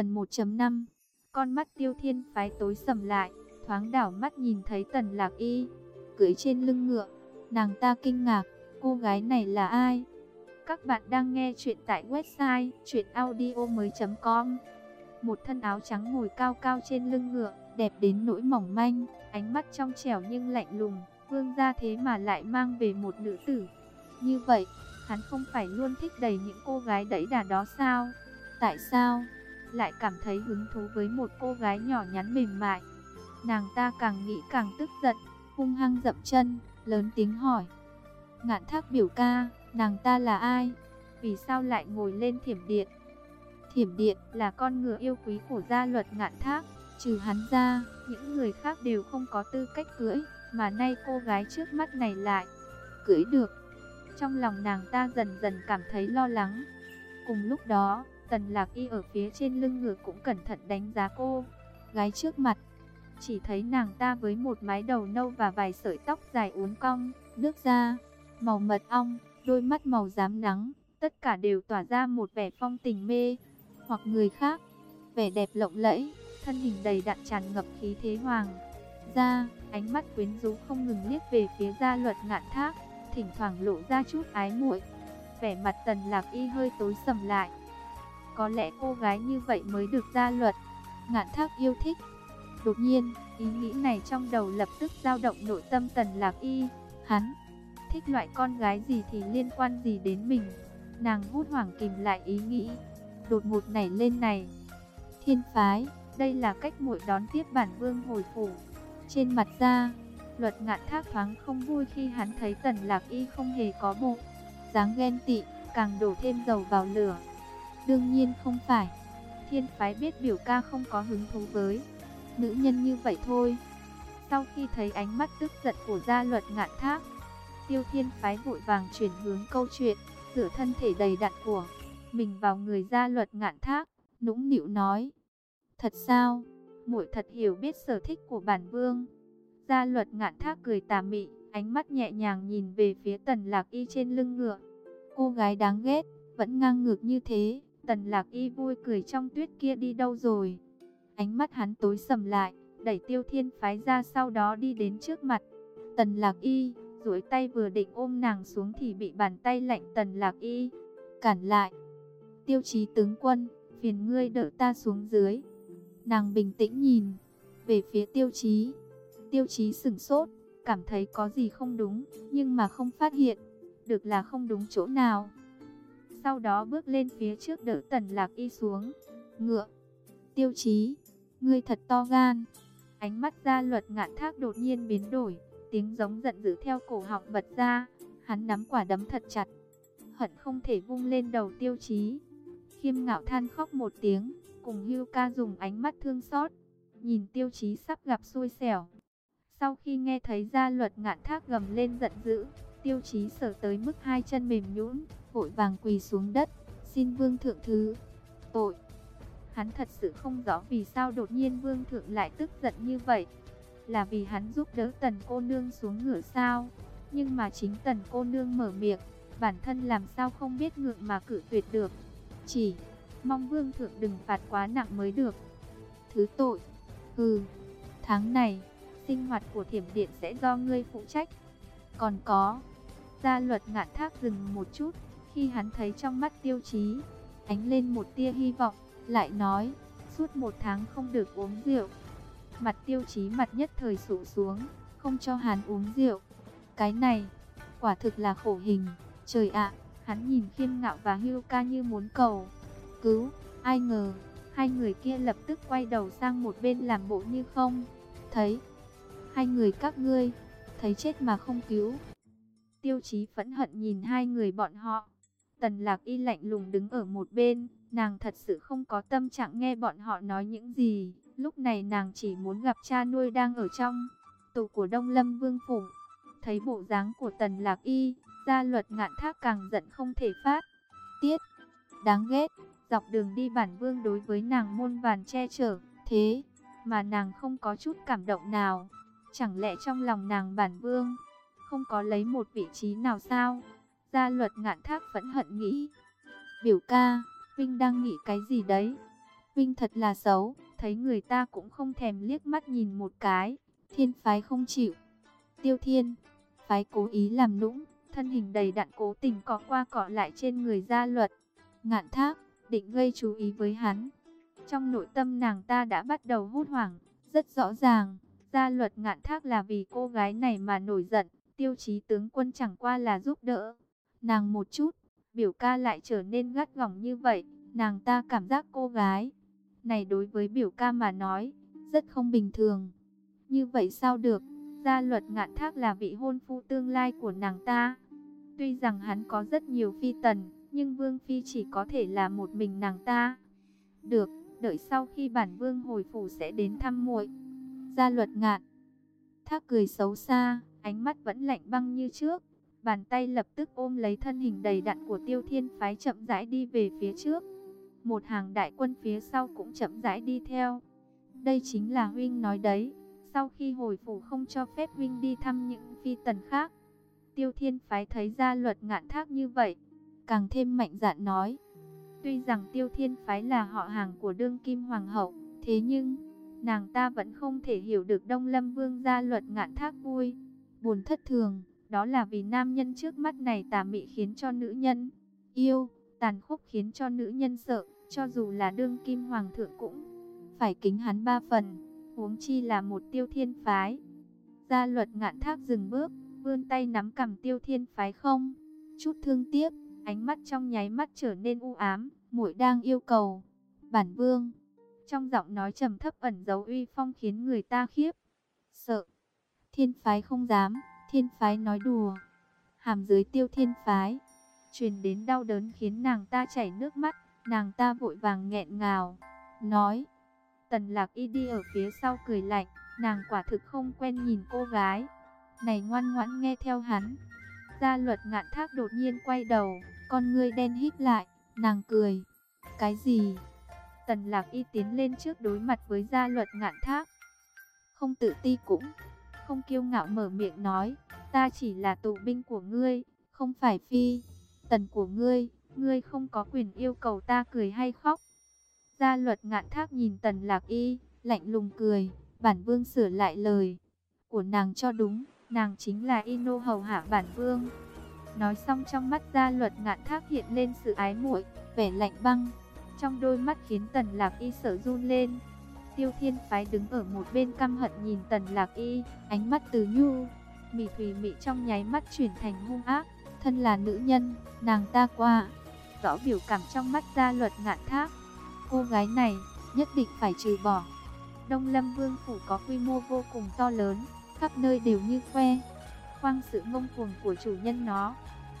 Phần 1.5 Con mắt tiêu thiên phái tối sầm lại, thoáng đảo mắt nhìn thấy tần lạc y, cưỡi trên lưng ngựa. Nàng ta kinh ngạc, cô gái này là ai? Các bạn đang nghe chuyện tại website chuyenaudio.com Một thân áo trắng ngồi cao cao trên lưng ngựa, đẹp đến nỗi mỏng manh, ánh mắt trong trẻo nhưng lạnh lùng. Vương gia thế mà lại mang về một nữ tử. Như vậy, hắn không phải luôn thích đầy những cô gái đẫy đà đó sao? Tại sao? Lại cảm thấy hứng thú với một cô gái nhỏ nhắn mềm mại. Nàng ta càng nghĩ càng tức giận, hung hăng dậm chân, lớn tiếng hỏi. Ngạn thác biểu ca, nàng ta là ai? Vì sao lại ngồi lên thiểm điện? Thiểm điện là con ngựa yêu quý của gia luật ngạn thác, trừ hắn ra, những người khác đều không có tư cách cưỡi, mà nay cô gái trước mắt này lại cưỡi được. Trong lòng nàng ta dần dần cảm thấy lo lắng. Cùng lúc đó, Tần Lạc Y ở phía trên lưng ngựa cũng cẩn thận đánh giá cô. Gái trước mặt, chỉ thấy nàng ta với một mái đầu nâu và vài sợi tóc dài uốn cong, nước da, màu mật ong, đôi mắt màu rám nắng, tất cả đều tỏa ra một vẻ phong tình mê, hoặc người khác, vẻ đẹp lộng lẫy, thân hình đầy đặn tràn ngập khí thế hoàng. Ra, ánh mắt quyến rũ không ngừng liếc về phía gia luật ngạn thác, thỉnh thoảng lộ ra chút ái muội. Vẻ mặt tần lạc y hơi tối sầm lại. Có lẽ cô gái như vậy mới được gia luật, ngạn thác yêu thích. Đột nhiên, ý nghĩ này trong đầu lập tức dao động nội tâm tần lạc y. Hắn, thích loại con gái gì thì liên quan gì đến mình. Nàng hút hoảng kìm lại ý nghĩ. Đột ngột nảy lên này. Thiên phái, đây là cách muội đón tiếp bản vương hồi phủ. Trên mặt ra, luật ngạn thác thoáng không vui khi hắn thấy tần lạc y không hề có bộ. dáng ghen tị, càng đổ thêm dầu vào lửa. Đương nhiên không phải. Thiên phái biết biểu ca không có hứng thú với nữ nhân như vậy thôi. Sau khi thấy ánh mắt tức giận của gia luật ngạn thác, tiêu thiên phái vội vàng chuyển hướng câu chuyện, rửa thân thể đầy đặn của mình vào người gia luật ngạn thác, nũng nịu nói. Thật sao? muội thật hiểu biết sở thích của bản vương. Gia luật ngạn thác cười tà mị, ánh mắt nhẹ nhàng nhìn về phía tần lạc y trên lưng ngựa. Cô gái đáng ghét, vẫn ngang ngược như thế, tần lạc y vui cười trong tuyết kia đi đâu rồi. Ánh mắt hắn tối sầm lại, đẩy tiêu thiên phái ra sau đó đi đến trước mặt. Tần lạc y, duỗi tay vừa định ôm nàng xuống thì bị bàn tay lạnh tần lạc y, cản lại. Tiêu chí tướng quân, phiền ngươi đỡ ta xuống dưới. Nàng bình tĩnh nhìn về phía tiêu chí. Tiêu chí sửng sốt, cảm thấy có gì không đúng, nhưng mà không phát hiện được là không đúng chỗ nào. Sau đó bước lên phía trước đỡ tần lạc y xuống. Ngựa. Tiêu chí. Ngươi thật to gan. Ánh mắt gia luật ngạn thác đột nhiên biến đổi. Tiếng giống giận dữ theo cổ họng bật ra. Hắn nắm quả đấm thật chặt. Hận không thể vung lên đầu tiêu chí. Khiêm ngạo than khóc một tiếng cùng Hưu ca dùng ánh mắt thương xót, nhìn tiêu chí sắp gặp xui xẻo. Sau khi nghe thấy gia luật ngạn thác gầm lên giận dữ, tiêu chí sở tới mức hai chân mềm nhũn, vội vàng quỳ xuống đất, xin vương thượng thứ. Tội! Hắn thật sự không rõ vì sao đột nhiên vương thượng lại tức giận như vậy. Là vì hắn giúp đỡ tần cô nương xuống ngựa sao? Nhưng mà chính tần cô nương mở miệng, bản thân làm sao không biết ngượng mà cự tuyệt được. Chỉ Mong vương thượng đừng phạt quá nặng mới được. Thứ tội. Hừ. Tháng này, sinh hoạt của thiểm điện sẽ do ngươi phụ trách. Còn có. Gia luật ngạn thác dừng một chút. Khi hắn thấy trong mắt tiêu chí. Ánh lên một tia hy vọng. Lại nói. Suốt một tháng không được uống rượu. Mặt tiêu chí mặt nhất thời sụ xuống. Không cho hắn uống rượu. Cái này. Quả thực là khổ hình. Trời ạ. hắn nhìn khiêm ngạo và hưu ca như muốn cầu cứu. Ai ngờ, hai người kia lập tức quay đầu sang một bên làm bộ như không. Thấy, hai người các ngươi, thấy chết mà không cứu. Tiêu chí phẫn hận nhìn hai người bọn họ. Tần lạc y lạnh lùng đứng ở một bên, nàng thật sự không có tâm trạng nghe bọn họ nói những gì. Lúc này nàng chỉ muốn gặp cha nuôi đang ở trong tù của Đông Lâm Vương Phủ. Thấy bộ dáng của tần lạc y, gia luật ngạn thác càng giận không thể phát. Tiết, đáng ghét. Dọc đường đi bản vương đối với nàng môn vàn che chở, thế mà nàng không có chút cảm động nào. Chẳng lẽ trong lòng nàng bản vương không có lấy một vị trí nào sao? Gia luật ngạn thác vẫn hận nghĩ. Biểu ca, Vinh đang nghĩ cái gì đấy? vinh thật là xấu, thấy người ta cũng không thèm liếc mắt nhìn một cái. Thiên phái không chịu. Tiêu thiên, phái cố ý làm nũng, thân hình đầy đặn cố tình cọ qua cọ lại trên người gia luật. Ngạn thác, định gây chú ý với hắn. Trong nội tâm nàng ta đã bắt đầu hút hoảng, rất rõ ràng, gia luật ngạn thác là vì cô gái này mà nổi giận, tiêu chí tướng quân chẳng qua là giúp đỡ. Nàng một chút, biểu ca lại trở nên gắt gỏng như vậy, nàng ta cảm giác cô gái. Này đối với biểu ca mà nói, rất không bình thường. Như vậy sao được, gia luật ngạn thác là vị hôn phu tương lai của nàng ta. Tuy rằng hắn có rất nhiều phi tần, nhưng Vương Phi chỉ có thể là một mình nàng ta. Được, đợi sau khi bản Vương hồi phủ sẽ đến thăm muội. Gia luật ngạn. Thác cười xấu xa, ánh mắt vẫn lạnh băng như trước. Bàn tay lập tức ôm lấy thân hình đầy đặn của tiêu thiên phái chậm rãi đi về phía trước. Một hàng đại quân phía sau cũng chậm rãi đi theo. Đây chính là huynh nói đấy. Sau khi hồi phủ không cho phép huynh đi thăm những phi tần khác. Tiêu thiên phái thấy ra luật ngạn thác như vậy. Càng thêm mạnh dạn nói. Tuy rằng tiêu thiên phái là họ hàng của đương kim hoàng hậu. Thế nhưng, nàng ta vẫn không thể hiểu được Đông Lâm Vương gia luật ngạn thác vui. Buồn thất thường, đó là vì nam nhân trước mắt này tà mị khiến cho nữ nhân yêu, tàn khốc khiến cho nữ nhân sợ, cho dù là đương kim hoàng thượng cũng phải kính hắn ba phần, huống chi là một tiêu thiên phái. Gia luật ngạn thác dừng bước, vươn tay nắm cầm tiêu thiên phái không, chút thương tiếc, ánh mắt trong nháy mắt trở nên u ám, muội đang yêu cầu. Bản vương, trong giọng nói trầm thấp ẩn dấu uy phong khiến người ta khiếp, sợ. Thiên phái không dám, thiên phái nói đùa. Hàm dưới tiêu thiên phái, truyền đến đau đớn khiến nàng ta chảy nước mắt, nàng ta vội vàng nghẹn ngào, nói. Tần lạc y đi ở phía sau cười lạnh, nàng quả thực không quen nhìn cô gái. Này ngoan ngoãn nghe theo hắn. Gia luật ngạn thác đột nhiên quay đầu, con ngươi đen híp lại, nàng cười. Cái gì? Tần lạc y tiến lên trước đối mặt với gia luật ngạn thác. Không tự ti cũng, không kiêu ngạo mở miệng nói, ta chỉ là tù binh của ngươi, không phải phi, tần của ngươi, ngươi không có quyền yêu cầu ta cười hay khóc. Gia luật ngạn thác nhìn tần lạc y, lạnh lùng cười, bản vương sửa lại lời của nàng cho đúng, nàng chính là y nô hầu hạ bản vương. Nói xong trong mắt gia luật ngạn thác hiện lên sự ái muội, vẻ lạnh băng, trong đôi mắt khiến tần lạc y sợ run lên. Tiêu Thiên Phái đứng ở một bên căm hận nhìn Tần Lạc Y, ánh mắt từ nhu, mị thùy mị trong nháy mắt chuyển thành hung ác. Thân là nữ nhân, nàng ta qua, rõ biểu cảm trong mắt ra luật ngạn thác. Cô gái này, nhất định phải trừ bỏ. Đông Lâm Vương Phủ có quy mô vô cùng to lớn, khắp nơi đều như khoe. Khoang sự ngông cuồng của chủ nhân nó.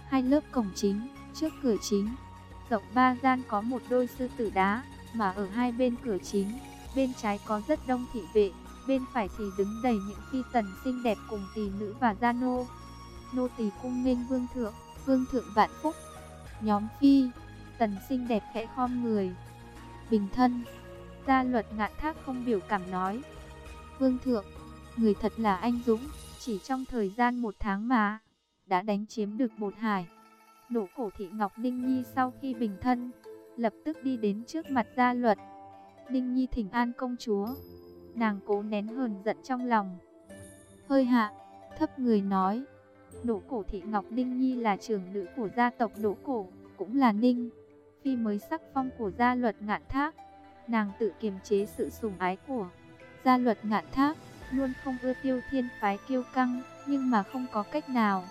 Hai lớp cổng chính, trước cửa chính. Rộng ba gian có một đôi sư tử đá, mà ở hai bên cửa chính Bên trái có rất đông thị vệ, bên phải thì đứng đầy những phi tần xinh đẹp cùng tỷ nữ và gia nô. Nô tỳ cung nghênh vương thượng, vương thượng vạn phúc. Nhóm phi, tần xinh đẹp khẽ khom người. Bình thân, gia luật ngạn thác không biểu cảm nói. Vương thượng, người thật là anh dũng, chỉ trong thời gian một tháng mà, đã đánh chiếm được một hải. Nổ cổ thị Ngọc Ninh Nhi sau khi bình thân, lập tức đi đến trước mặt gia luật. Ninh Nhi thỉnh an công chúa. Nàng cố nén hờn giận trong lòng. Hơi hạ, thấp người nói. Đỗ cổ thị Ngọc Ninh Nhi là trưởng nữ của gia tộc Đỗ cổ, cũng là Ninh. Phi mới sắc phong của gia luật ngạn thác. Nàng tự kiềm chế sự sùng ái của gia luật ngạn thác. Luôn không ưa tiêu thiên phái kiêu căng, nhưng mà không có cách nào.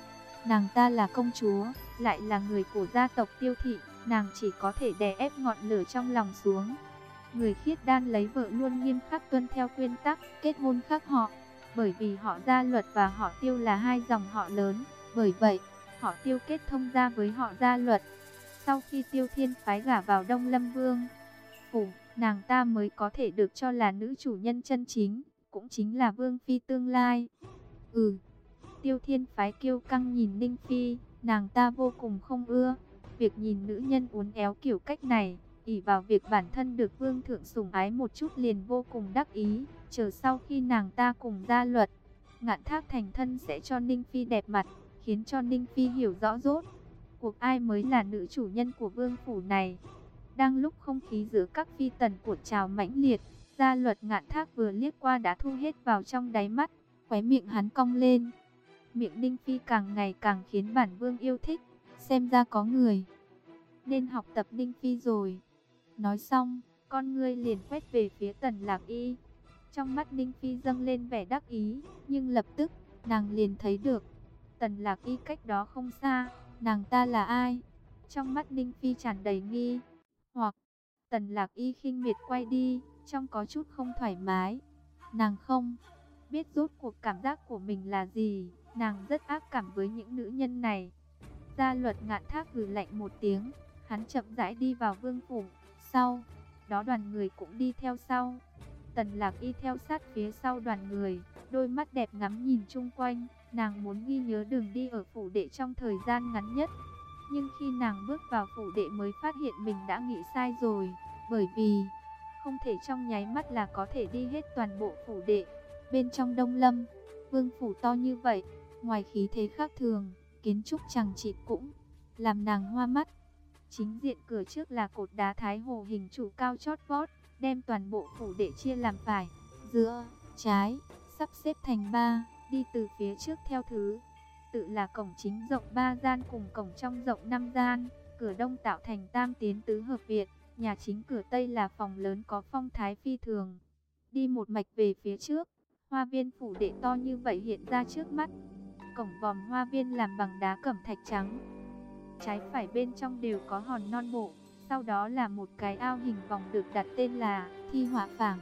Nàng ta là công chúa, lại là người của gia tộc tiêu thị, nàng chỉ có thể đè ép ngọn lửa trong lòng xuống. Người khiết đan lấy vợ luôn nghiêm khắc tuân theo quyên tắc kết hôn khác họ, bởi vì họ gia luật và họ tiêu là hai dòng họ lớn, bởi vậy họ tiêu kết thông gia với họ gia luật. Sau khi tiêu thiên phái gả vào Đông Lâm Vương, phủ, nàng ta mới có thể được cho là nữ chủ nhân chân chính, cũng chính là Vương Phi tương lai. Ừ, tiêu thiên phái kiêu căng nhìn Ninh Phi, nàng ta vô cùng không ưa, việc nhìn nữ nhân uốn éo kiểu cách này ỷ vào việc bản thân được vương thượng sủng ái một chút liền vô cùng đắc ý, chờ sau khi nàng ta cùng ra luật, ngạn thác thành thân sẽ cho Ninh Phi đẹp mặt, khiến cho Ninh Phi hiểu rõ rốt, cuộc ai mới là nữ chủ nhân của vương phủ này. Đang lúc không khí giữa các phi tần của trào mãnh liệt, gia luật ngạn thác vừa liếc qua đã thu hết vào trong đáy mắt, khóe miệng hắn cong lên. Miệng Ninh Phi càng ngày càng khiến bản vương yêu thích, xem ra có người. Nên học tập Ninh Phi rồi. Nói xong, con ngươi liền quét về phía tần lạc y. Trong mắt Ninh Phi dâng lên vẻ đắc ý, nhưng lập tức, nàng liền thấy được. Tần lạc y cách đó không xa, nàng ta là ai? Trong mắt Ninh Phi tràn đầy nghi, hoặc tần lạc y khinh miệt quay đi, trong có chút không thoải mái. Nàng không biết rốt cuộc cảm giác của mình là gì, nàng rất ác cảm với những nữ nhân này. Gia luật ngạn thác gửi lạnh một tiếng, hắn chậm rãi đi vào vương phủ, sau đó đoàn người cũng đi theo sau. Tần lạc y theo sát phía sau đoàn người, đôi mắt đẹp ngắm nhìn chung quanh, nàng muốn ghi nhớ đường đi ở phủ đệ trong thời gian ngắn nhất. Nhưng khi nàng bước vào phủ đệ mới phát hiện mình đã nghĩ sai rồi, bởi vì không thể trong nháy mắt là có thể đi hết toàn bộ phủ đệ. Bên trong đông lâm, vương phủ to như vậy, ngoài khí thế khác thường, kiến trúc chẳng chịt cũng làm nàng hoa mắt. Chính diện cửa trước là cột đá thái hồ hình trụ cao chót vót, đem toàn bộ phủ đệ chia làm phải, giữa, trái, sắp xếp thành ba, đi từ phía trước theo thứ. Tự là cổng chính rộng ba gian cùng cổng trong rộng năm gian, cửa đông tạo thành tam tiến tứ hợp viện, nhà chính cửa tây là phòng lớn có phong thái phi thường. Đi một mạch về phía trước, hoa viên phủ đệ to như vậy hiện ra trước mắt. Cổng vòm hoa viên làm bằng đá cẩm thạch trắng. Trái phải bên trong đều có hòn non bộ, sau đó là một cái ao hình vòng được đặt tên là Thi Hỏa Phảng.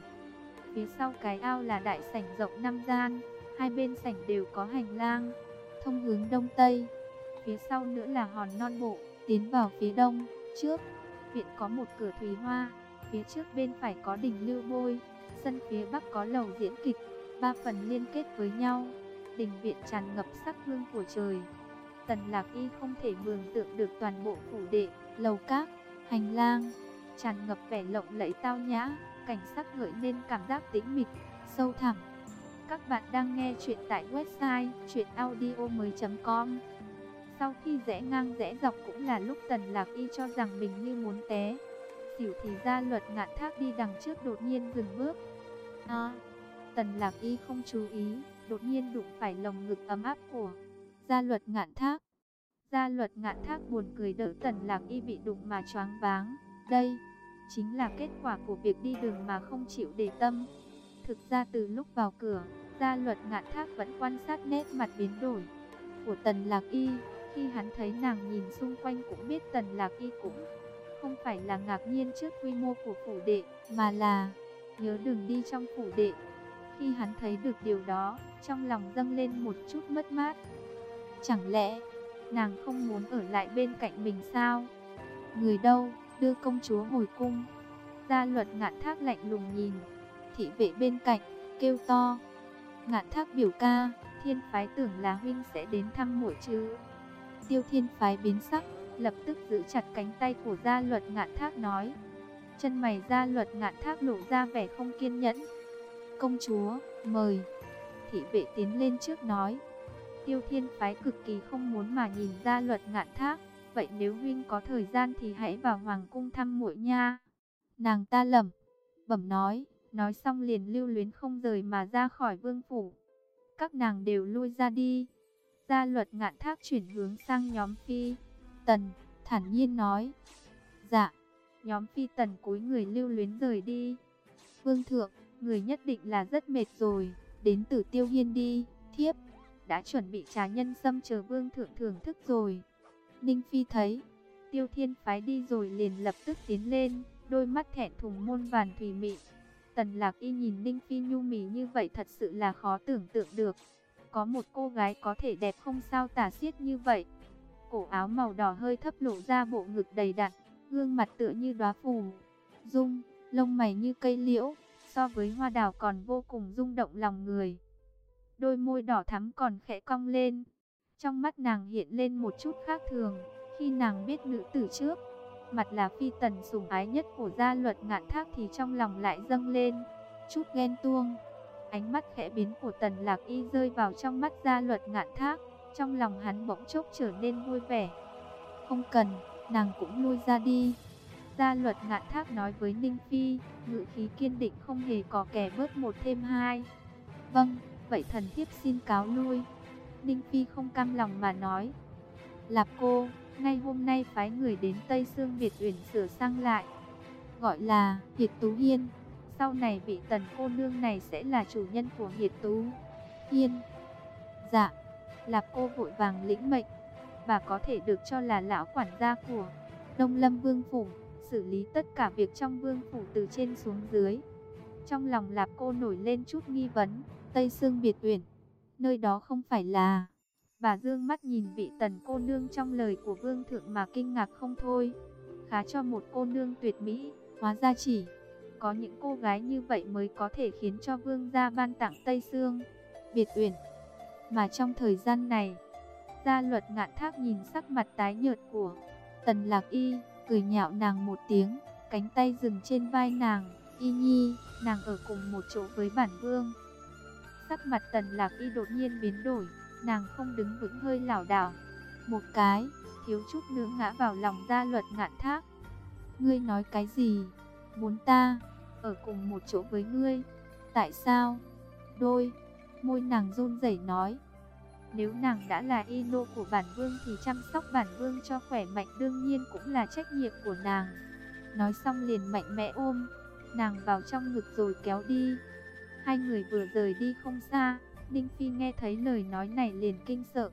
Phía sau cái ao là đại sảnh rộng năm gian, hai bên sảnh đều có hành lang, thông hướng đông tây. Phía sau nữa là hòn non bộ, tiến vào phía đông, trước viện có một cửa thủy hoa, phía trước bên phải có đỉnh lưu bôi, sân phía bắc có lầu diễn kịch, ba phần liên kết với nhau. Đình viện tràn ngập sắc hương của trời. Tần Lạc Y không thể mường tượng được toàn bộ phủ đệ, lầu các, hành lang, tràn ngập vẻ lộng lẫy tao nhã, cảnh sắc gợi nên cảm giác tĩnh mịch, sâu thẳm. Các bạn đang nghe chuyện tại website chuyenaudio.com Sau khi rẽ ngang rẽ dọc cũng là lúc Tần Lạc Y cho rằng mình như muốn té. Xỉu thì ra luật ngạn thác đi đằng trước đột nhiên dừng bước. À, Tần Lạc Y không chú ý, đột nhiên đụng phải lồng ngực ấm áp của gia luật ngạn thác. Gia luật ngạn thác buồn cười đỡ Tần Lạc Y bị đụng mà choáng váng. Đây, chính là kết quả của việc đi đường mà không chịu để tâm. Thực ra từ lúc vào cửa, gia luật ngạn thác vẫn quan sát nét mặt biến đổi của Tần Lạc Y. Khi hắn thấy nàng nhìn xung quanh cũng biết Tần Lạc Y cũng không phải là ngạc nhiên trước quy mô của phủ đệ, mà là nhớ đường đi trong phủ đệ. Khi hắn thấy được điều đó, trong lòng dâng lên một chút mất mát. Chẳng lẽ, nàng không muốn ở lại bên cạnh mình sao? Người đâu, đưa công chúa hồi cung. Gia luật ngạn thác lạnh lùng nhìn, thị vệ bên cạnh, kêu to. Ngạn thác biểu ca, thiên phái tưởng là huynh sẽ đến thăm muội chứ. Tiêu thiên phái biến sắc, lập tức giữ chặt cánh tay của gia luật ngạn thác nói. Chân mày gia luật ngạn thác lộ ra vẻ không kiên nhẫn. Công chúa, mời. Thị vệ tiến lên trước nói. Tiêu thiên phái cực kỳ không muốn mà nhìn ra luật ngạn thác. Vậy nếu huynh có thời gian thì hãy vào hoàng cung thăm muội nha. Nàng ta lẩm bẩm nói, nói xong liền lưu luyến không rời mà ra khỏi vương phủ. Các nàng đều lui ra đi. Gia luật ngạn thác chuyển hướng sang nhóm phi. Tần, thản nhiên nói. Dạ, nhóm phi tần cúi người lưu luyến rời đi. Vương thượng, người nhất định là rất mệt rồi, đến tử tiêu hiên đi, thiếp, đã chuẩn bị trà nhân sâm chờ vương thượng thưởng thức rồi. Ninh Phi thấy, tiêu thiên phái đi rồi liền lập tức tiến lên, đôi mắt thẹn thùng môn vàn thùy mị. Tần lạc y nhìn Ninh Phi nhu mì như vậy thật sự là khó tưởng tượng được. Có một cô gái có thể đẹp không sao tả xiết như vậy. Cổ áo màu đỏ hơi thấp lộ ra bộ ngực đầy đặn, gương mặt tựa như đóa phù. Dung, lông mày như cây liễu, so với hoa đào còn vô cùng rung động lòng người. Đôi môi đỏ thắm còn khẽ cong lên. Trong mắt nàng hiện lên một chút khác thường, khi nàng biết nữ tử trước, mặt là phi tần sủng ái nhất của gia luật ngạn thác thì trong lòng lại dâng lên, chút ghen tuông. Ánh mắt khẽ biến của tần lạc y rơi vào trong mắt gia luật ngạn thác, trong lòng hắn bỗng chốc trở nên vui vẻ. Không cần, nàng cũng lui ra đi. Gia luật ngạn thác nói với Ninh Phi, ngự khí kiên định không hề có kẻ bớt một thêm hai. Vâng, vậy thần thiếp xin cáo lui. Ninh Phi không cam lòng mà nói. Lạp cô, ngay hôm nay phái người đến Tây Sương Việt Uyển sửa sang lại. Gọi là Hiệt Tú Hiên. Sau này vị tần cô nương này sẽ là chủ nhân của Hiệt Tú Hiên. Dạ, Lạp cô vội vàng lĩnh mệnh. Bà có thể được cho là lão quản gia của Đông Lâm Vương Phủ, xử lý tất cả việc trong Vương Phủ từ trên xuống dưới. Trong lòng Lạp cô nổi lên chút nghi vấn, Tây Sương Biệt Uyển, nơi đó không phải là... Bà dương mắt nhìn vị tần cô nương trong lời của vương thượng mà kinh ngạc không thôi. Khá cho một cô nương tuyệt mỹ, hóa ra chỉ có những cô gái như vậy mới có thể khiến cho vương gia ban tặng Tây Sương, Biệt Uyển. Mà trong thời gian này, gia luật ngạn thác nhìn sắc mặt tái nhợt của Tần Lạc Y, cười nhạo nàng một tiếng, cánh tay dừng trên vai nàng, Y Nhi, nàng ở cùng một chỗ với bản vương. Sắc mặt Tần Lạc Y đột nhiên biến đổi, nàng không đứng vững hơi lảo đảo. Một cái, thiếu chút nữa ngã vào lòng gia luật ngạn thác. Ngươi nói cái gì? Muốn ta, ở cùng một chỗ với ngươi? Tại sao? Đôi, môi nàng run rẩy nói. Nếu nàng đã là y nô của bản vương thì chăm sóc bản vương cho khỏe mạnh đương nhiên cũng là trách nhiệm của nàng. Nói xong liền mạnh mẽ ôm, nàng vào trong ngực rồi kéo đi. Hai người vừa rời đi không xa, Ninh Phi nghe thấy lời nói này liền kinh sợ,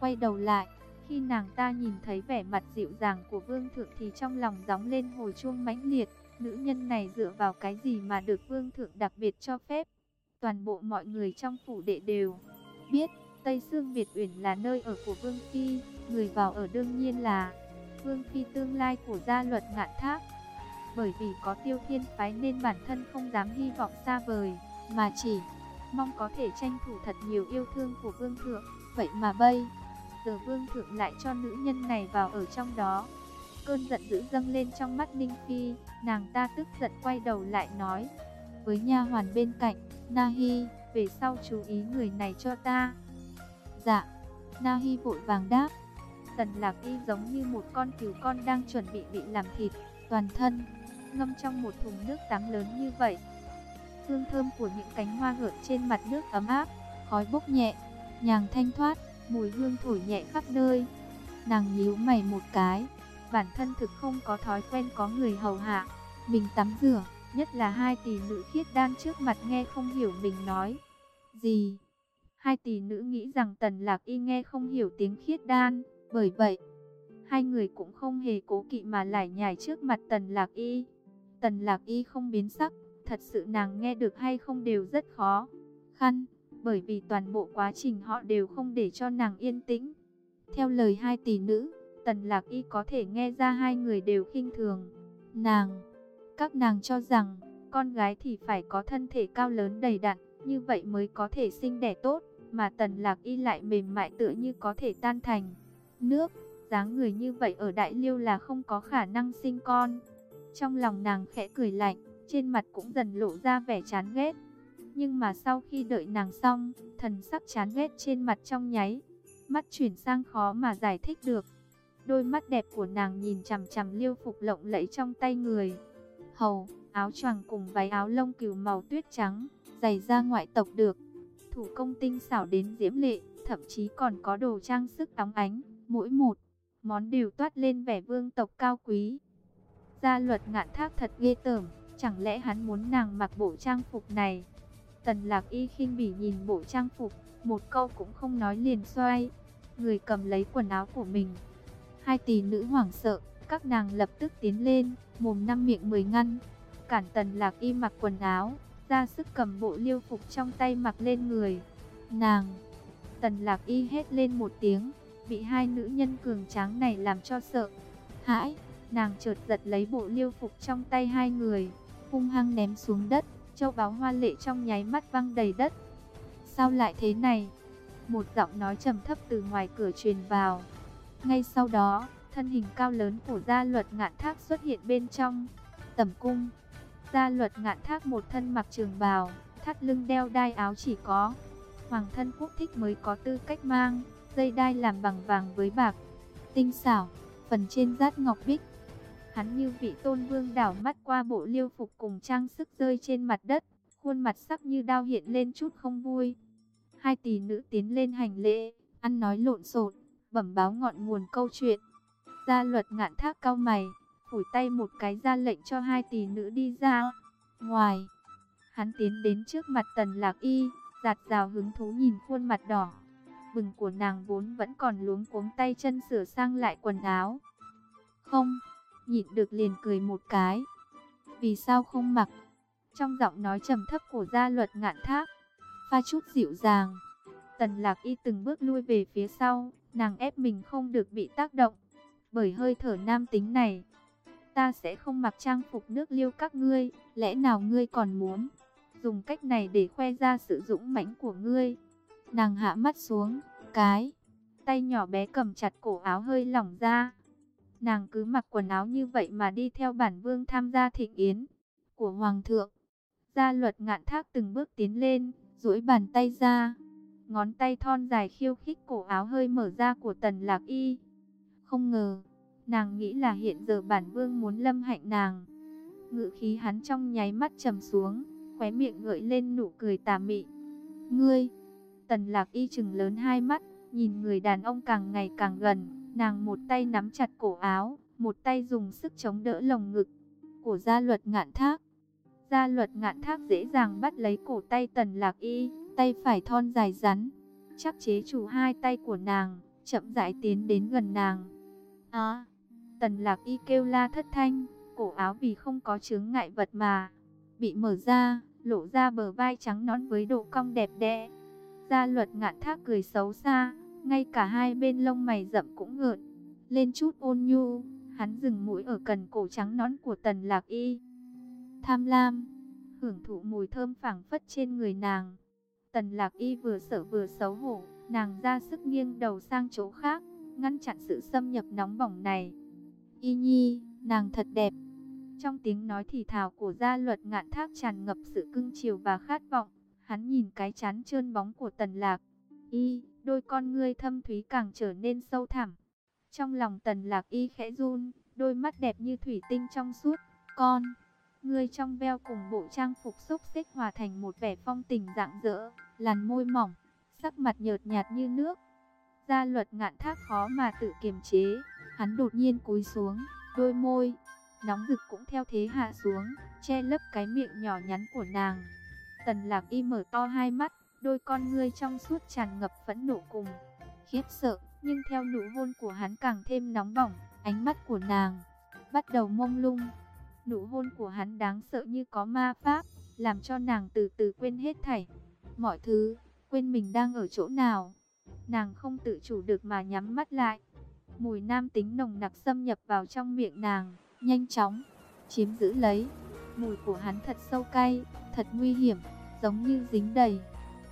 quay đầu lại. Khi nàng ta nhìn thấy vẻ mặt dịu dàng của vương thượng thì trong lòng gióng lên hồi chuông mãnh liệt. Nữ nhân này dựa vào cái gì mà được vương thượng đặc biệt cho phép? Toàn bộ mọi người trong phủ đệ đều biết Tây Sương Việt Uyển là nơi ở của Vương Phi, người vào ở đương nhiên là Vương Phi tương lai của gia luật ngạn thác. Bởi vì có tiêu thiên phái nên bản thân không dám hy vọng xa vời, mà chỉ mong có thể tranh thủ thật nhiều yêu thương của Vương Thượng. Vậy mà bây giờ Vương Thượng lại cho nữ nhân này vào ở trong đó. Cơn giận dữ dâng lên trong mắt Ninh Phi, nàng ta tức giận quay đầu lại nói với nha hoàn bên cạnh, Nahi, về sau chú ý người này cho ta. Dạ, Nahi vội vàng đáp. Tần lạc y giống như một con cừu con đang chuẩn bị bị làm thịt, toàn thân, ngâm trong một thùng nước tắm lớn như vậy. Hương thơm của những cánh hoa gợn trên mặt nước ấm áp, khói bốc nhẹ, nhàng thanh thoát, mùi hương thổi nhẹ khắp nơi. Nàng nhíu mày một cái, bản thân thực không có thói quen có người hầu hạ, mình tắm rửa, nhất là hai tỷ nữ khiết đan trước mặt nghe không hiểu mình nói gì. Hai tỷ nữ nghĩ rằng Tần Lạc Y nghe không hiểu tiếng khiết đan, bởi vậy, hai người cũng không hề cố kỵ mà lải nhải trước mặt Tần Lạc Y. Tần Lạc Y không biến sắc, thật sự nàng nghe được hay không đều rất khó khăn, bởi vì toàn bộ quá trình họ đều không để cho nàng yên tĩnh. Theo lời hai tỷ nữ, Tần Lạc Y có thể nghe ra hai người đều khinh thường. Nàng, các nàng cho rằng, con gái thì phải có thân thể cao lớn đầy đặn, như vậy mới có thể sinh đẻ tốt mà Tần Lạc Y lại mềm mại tựa như có thể tan thành nước, dáng người như vậy ở Đại Liêu là không có khả năng sinh con. Trong lòng nàng khẽ cười lạnh, trên mặt cũng dần lộ ra vẻ chán ghét. Nhưng mà sau khi đợi nàng xong, thần sắc chán ghét trên mặt trong nháy, mắt chuyển sang khó mà giải thích được. Đôi mắt đẹp của nàng nhìn chằm chằm liêu phục lộng lẫy trong tay người. Hầu, áo choàng cùng váy áo lông cừu màu tuyết trắng, giày da ngoại tộc được thủ công tinh xảo đến diễm lệ, thậm chí còn có đồ trang sức óng ánh, mỗi một món đều toát lên vẻ vương tộc cao quý. Gia luật ngạn thác thật ghê tởm, chẳng lẽ hắn muốn nàng mặc bộ trang phục này? Tần lạc y khinh bỉ nhìn bộ trang phục, một câu cũng không nói liền xoay. Người cầm lấy quần áo của mình. Hai tỷ nữ hoảng sợ, các nàng lập tức tiến lên, mồm năm miệng mười ngăn. Cản tần lạc y mặc quần áo, ra sức cầm bộ liêu phục trong tay mặc lên người. Nàng, tần lạc y hét lên một tiếng, bị hai nữ nhân cường tráng này làm cho sợ. Hãi, nàng chợt giật lấy bộ liêu phục trong tay hai người, hung hăng ném xuống đất, châu báo hoa lệ trong nháy mắt văng đầy đất. Sao lại thế này? Một giọng nói trầm thấp từ ngoài cửa truyền vào. Ngay sau đó, thân hình cao lớn của gia luật ngạn thác xuất hiện bên trong. Tầm cung, Gia luật ngạn thác một thân mặc trường bào, thắt lưng đeo đai áo chỉ có. Hoàng thân quốc thích mới có tư cách mang, dây đai làm bằng vàng với bạc. Tinh xảo, phần trên rát ngọc bích. Hắn như vị tôn vương đảo mắt qua bộ liêu phục cùng trang sức rơi trên mặt đất, khuôn mặt sắc như đao hiện lên chút không vui. Hai tỷ nữ tiến lên hành lễ, ăn nói lộn xộn, bẩm báo ngọn nguồn câu chuyện. Gia luật ngạn thác cao mày, phủi tay một cái ra lệnh cho hai tỷ nữ đi ra. Ngoài, hắn tiến đến trước mặt tần lạc y, giạt rào hứng thú nhìn khuôn mặt đỏ. Bừng của nàng vốn vẫn còn luống cuống tay chân sửa sang lại quần áo. Không, nhịn được liền cười một cái. Vì sao không mặc? Trong giọng nói trầm thấp của gia luật ngạn thác, pha chút dịu dàng. Tần lạc y từng bước lui về phía sau, nàng ép mình không được bị tác động. Bởi hơi thở nam tính này, ta sẽ không mặc trang phục nước liêu các ngươi, lẽ nào ngươi còn muốn dùng cách này để khoe ra sự dũng mãnh của ngươi. Nàng hạ mắt xuống, cái tay nhỏ bé cầm chặt cổ áo hơi lỏng ra. Nàng cứ mặc quần áo như vậy mà đi theo bản vương tham gia thịnh yến của hoàng thượng. Gia luật ngạn thác từng bước tiến lên, duỗi bàn tay ra. Ngón tay thon dài khiêu khích cổ áo hơi mở ra của tần lạc y. Không ngờ, nàng nghĩ là hiện giờ bản vương muốn lâm hạnh nàng. Ngự khí hắn trong nháy mắt trầm xuống, khóe miệng gợi lên nụ cười tà mị. Ngươi, tần lạc y chừng lớn hai mắt, nhìn người đàn ông càng ngày càng gần, nàng một tay nắm chặt cổ áo, một tay dùng sức chống đỡ lồng ngực của gia luật ngạn thác. Gia luật ngạn thác dễ dàng bắt lấy cổ tay tần lạc y, tay phải thon dài rắn, chắc chế chủ hai tay của nàng, chậm rãi tiến đến gần nàng. À, tần lạc y kêu la thất thanh, cổ áo vì không có chướng ngại vật mà, bị mở ra, lộ ra bờ vai trắng nón với độ cong đẹp đẽ. Gia luật ngạn thác cười xấu xa, ngay cả hai bên lông mày rậm cũng ngợn, lên chút ôn nhu, hắn dừng mũi ở cần cổ trắng nón của tần lạc y. Tham lam, hưởng thụ mùi thơm phảng phất trên người nàng. Tần lạc y vừa sợ vừa xấu hổ, nàng ra sức nghiêng đầu sang chỗ khác, ngăn chặn sự xâm nhập nóng bỏng này. Y nhi, nàng thật đẹp. Trong tiếng nói thì thào của gia luật ngạn thác tràn ngập sự cưng chiều và khát vọng. Hắn nhìn cái chán trơn bóng của tần lạc. Y, đôi con ngươi thâm thúy càng trở nên sâu thẳm. Trong lòng tần lạc y khẽ run, đôi mắt đẹp như thủy tinh trong suốt. Con, ngươi trong veo cùng bộ trang phục xúc xích hòa thành một vẻ phong tình dạng dỡ làn môi mỏng, sắc mặt nhợt nhạt như nước. Gia luật ngạn thác khó mà tự kiềm chế, hắn đột nhiên cúi xuống, đôi môi, nóng rực cũng theo thế hạ xuống, che lấp cái miệng nhỏ nhắn của nàng. Tần lạc y mở to hai mắt, đôi con ngươi trong suốt tràn ngập phẫn nộ cùng, khiếp sợ, nhưng theo nụ hôn của hắn càng thêm nóng bỏng, ánh mắt của nàng bắt đầu mông lung. Nụ hôn của hắn đáng sợ như có ma pháp, làm cho nàng từ từ quên hết thảy, mọi thứ, quên mình đang ở chỗ nào. Nàng không tự chủ được mà nhắm mắt lại. Mùi nam tính nồng nặc xâm nhập vào trong miệng nàng, nhanh chóng chiếm giữ lấy. Mùi của hắn thật sâu cay, thật nguy hiểm, giống như dính đầy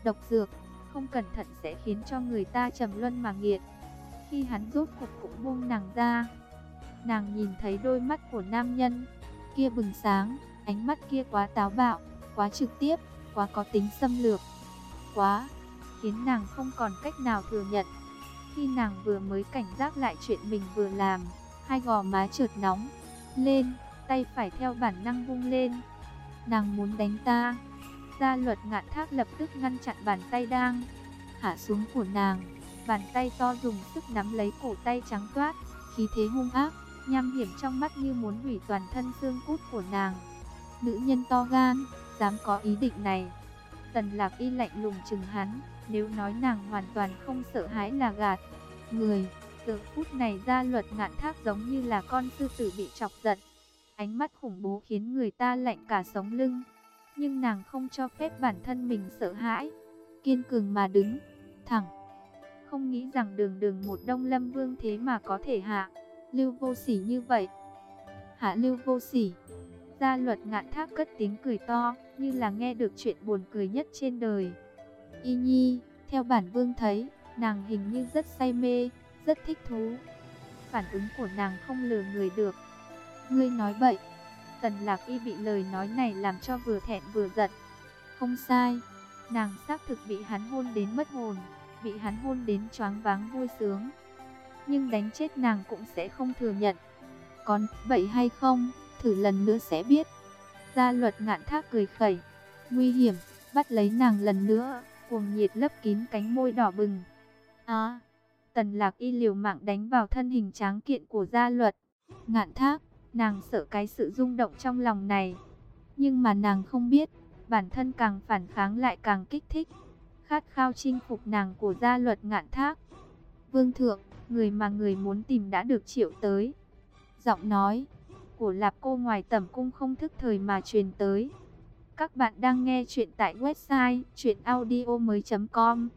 độc dược, không cẩn thận sẽ khiến cho người ta trầm luân mà nghiệt. Khi hắn rốt cục cũng buông nàng ra, nàng nhìn thấy đôi mắt của nam nhân kia bừng sáng, ánh mắt kia quá táo bạo, quá trực tiếp, quá có tính xâm lược, quá khiến nàng không còn cách nào thừa nhận. Khi nàng vừa mới cảnh giác lại chuyện mình vừa làm, hai gò má trượt nóng lên, tay phải theo bản năng vung lên. Nàng muốn đánh ta. Gia luật ngạn thác lập tức ngăn chặn bàn tay đang hạ xuống của nàng. Bàn tay to dùng sức nắm lấy cổ tay trắng toát, khí thế hung ác, nham hiểm trong mắt như muốn hủy toàn thân xương cốt của nàng. Nữ nhân to gan, dám có ý định này. Tần lạc y lạnh lùng chừng hắn, nếu nói nàng hoàn toàn không sợ hãi là gạt. Người, giờ phút này ra luật ngạn thác giống như là con sư tử bị chọc giận. Ánh mắt khủng bố khiến người ta lạnh cả sống lưng. Nhưng nàng không cho phép bản thân mình sợ hãi. Kiên cường mà đứng, thẳng. Không nghĩ rằng đường đường một đông lâm vương thế mà có thể hạ. Lưu vô sỉ như vậy. Hạ lưu vô sỉ. Gia luật ngạn thác cất tiếng cười to, như là nghe được chuyện buồn cười nhất trên đời. Y nhi, theo bản vương thấy, nàng hình như rất say mê, rất thích thú. Phản ứng của nàng không lừa người được. Ngươi nói bậy. Tần lạc y bị lời nói này làm cho vừa thẹn vừa giận. Không sai, nàng xác thực bị hắn hôn đến mất hồn, bị hắn hôn đến choáng váng vui sướng. Nhưng đánh chết nàng cũng sẽ không thừa nhận. còn vậy hay không, thử lần nữa sẽ biết. Gia luật ngạn thác cười khẩy, nguy hiểm, bắt lấy nàng lần nữa, cuồng nhiệt lấp kín cánh môi đỏ bừng. À, tần lạc y liều mạng đánh vào thân hình tráng kiện của gia luật. Ngạn thác, nàng sợ cái sự rung động trong lòng này. Nhưng mà nàng không biết, bản thân càng phản kháng lại càng kích thích. Khát khao chinh phục nàng của gia luật ngạn thác. Vương thượng, người mà người muốn tìm đã được triệu tới. Giọng nói của Lạp Cô ngoài tầm cung không thức thời mà truyền tới. Các bạn đang nghe chuyện tại website chuyenaudio.com